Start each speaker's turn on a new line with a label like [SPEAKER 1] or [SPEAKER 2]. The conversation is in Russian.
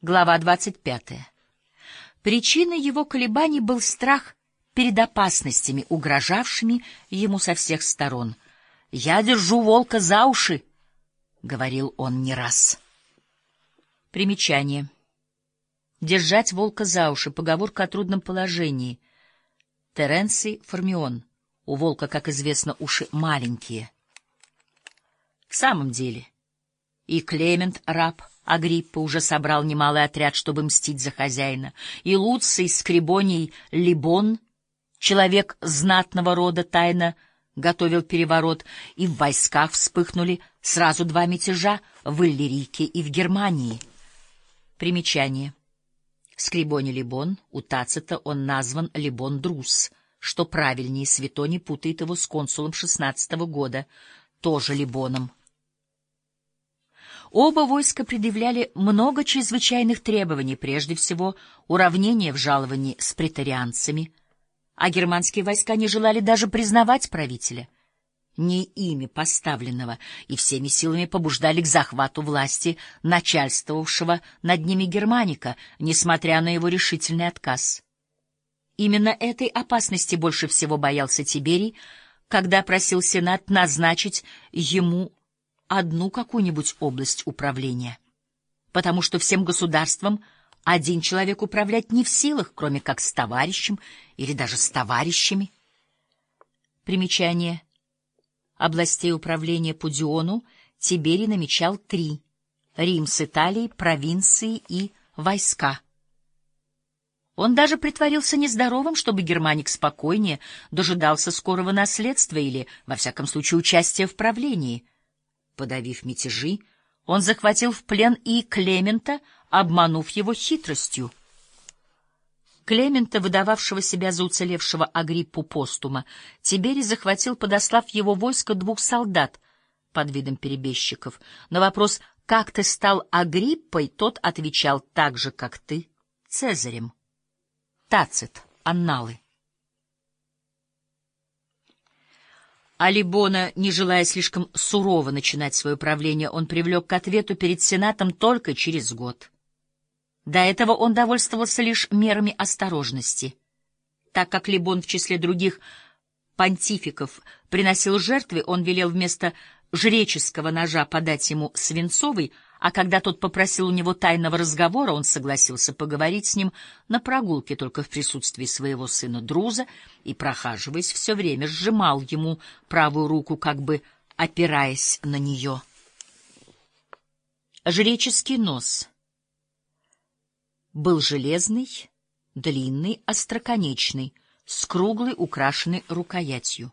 [SPEAKER 1] Глава 25. Причиной его колебаний был страх перед опасностями, угрожавшими ему со всех сторон. «Я держу волка за уши», — говорил он не раз. Примечание. Держать волка за уши — поговорка о трудном положении. Теренций Формион. У волка, как известно, уши маленькие. В самом деле, и Клемент, раб, — Агриппа уже собрал немалый отряд, чтобы мстить за хозяина, и Луций, Скрибоний, Либон, человек знатного рода, тайно готовил переворот, и в войсках вспыхнули сразу два мятежа в Иллирике и в Германии. Примечание. Скрибоний Либон, у Тацита он назван Либон Друс, что правильнее, Свято не путает его с консулом шестнадцатого года, тоже Либоном. Оба войска предъявляли много чрезвычайных требований, прежде всего уравнение в жаловании с претарианцами, а германские войска не желали даже признавать правителя, не ими поставленного, и всеми силами побуждали к захвату власти начальствовавшего над ними германика, несмотря на его решительный отказ. Именно этой опасности больше всего боялся Тиберий, когда просил Сенат назначить ему одну какую-нибудь область управления, потому что всем государством один человек управлять не в силах, кроме как с товарищем или даже с товарищами. Примечание. Областей управления по Диону Тиберий намечал три — Рим с Италией, провинции и войска. Он даже притворился нездоровым, чтобы германик спокойнее дожидался скорого наследства или, во всяком случае, участия в правлении — Подавив мятежи, он захватил в плен и Клемента, обманув его хитростью. Клемента, выдававшего себя за уцелевшего Агриппу постума, Тиберий захватил, подослав его войско двух солдат под видом перебежчиков. На вопрос «Как ты стал Агриппой?» тот отвечал так же, как ты, Цезарем. Тацит, Анналы. Алибона, не желая слишком сурово начинать свое правление, он привлек к ответу перед Сенатом только через год. До этого он довольствовался лишь мерами осторожности. Так как Либон в числе других понтификов приносил жертвы, он велел вместо жреческого ножа подать ему свинцовый, а когда тот попросил у него тайного разговора, он согласился поговорить с ним на прогулке только в присутствии своего сына Друза и, прохаживаясь, все время сжимал ему правую руку, как бы опираясь на нее. Жреческий нос был железный, длинный, остроконечный, с круглой украшенной рукоятью.